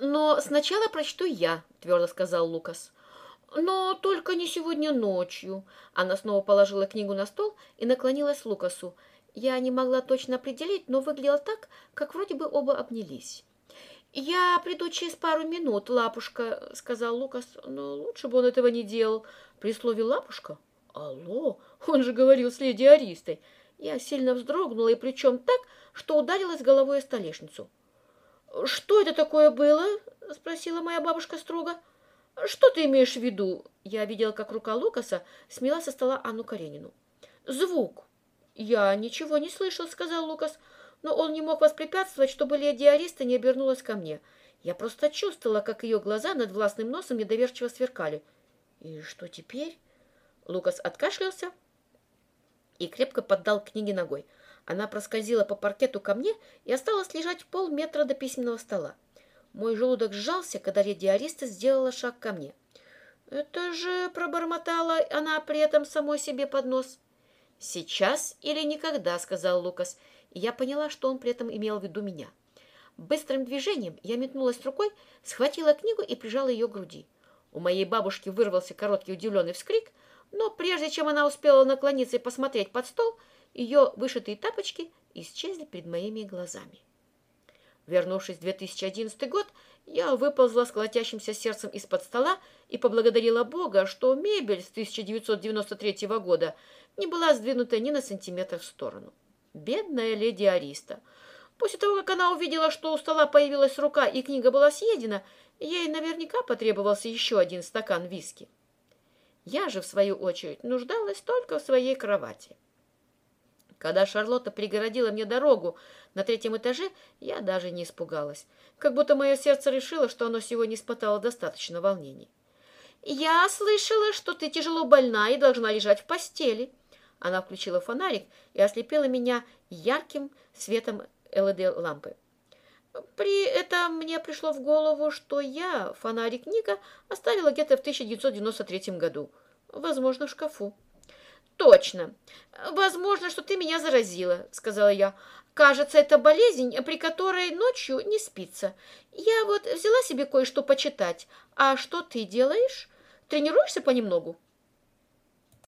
«Но сначала прочту я», — твердо сказал Лукас. «Но только не сегодня ночью». Она снова положила книгу на стол и наклонилась к Лукасу. Я не могла точно определить, но выглядело так, как вроде бы оба обнялись. «Я приду через пару минут, лапушка», — сказал Лукас. «Но лучше бы он этого не делал». При слове «лапушка» «Алло, он же говорил с леди Аристой». Я сильно вздрогнула, и причем так, что ударилась головой о столешницу. «Что это такое было?» — спросила моя бабушка строго. «Что ты имеешь в виду?» Я видела, как рука Лукаса смела со стола Анну Каренину. «Звук». «Я ничего не слышал», — сказал Лукас, но он не мог воспрепятствовать, чтобы леди Ариста не обернулась ко мне. Я просто чувствовала, как ее глаза над властным носом недоверчиво сверкали. «И что теперь?» Лукас откашлялся и крепко поддал книге ногой. Она проскользила по паркету ко мне и осталась лежать полметра до письменного стола. Мой желудок сжался, когда леди Ариста сделала шаг ко мне. «Это же...» — пробормотала она при этом самой себе под нос. «Сейчас или никогда», — сказал Лукас, и я поняла, что он при этом имел в виду меня. Быстрым движением я метнулась рукой, схватила книгу и прижала ее к груди. У моей бабушки вырвался короткий удивленный вскрик, но прежде чем она успела наклониться и посмотреть под стол, ее вышитые тапочки исчезли перед моими глазами. Вернувшись в 2011 год, я выползла с колотящимся сердцем из-под стола и поблагодарила Бога, что мебель с 1993 года не была сдвинута ни на сантиметр в сторону. Бедная леди Ариста. После того, как она увидела, что у стола появилась рука и книга была съедена, ей наверняка потребовался еще один стакан виски. Я же, в свою очередь, нуждалась только в своей кровати. Когда Шарлотта пригородила мне дорогу на третьем этаже, я даже не испугалась, как будто мое сердце решило, что оно сегодня испытало достаточно волнений. «Я слышала, что ты тяжело больна и должна лежать в постели». Она включила фонарик и ослепила меня ярким светом ЛЭД-лампы. При этом мне пришло в голову, что я фонарик Ника оставила где-то в 1993 году. Возможно, в шкафу. «Точно. Возможно, что ты меня заразила», — сказала я. «Кажется, это болезнь, при которой ночью не спится. Я вот взяла себе кое-что почитать. А что ты делаешь? Тренируешься понемногу?»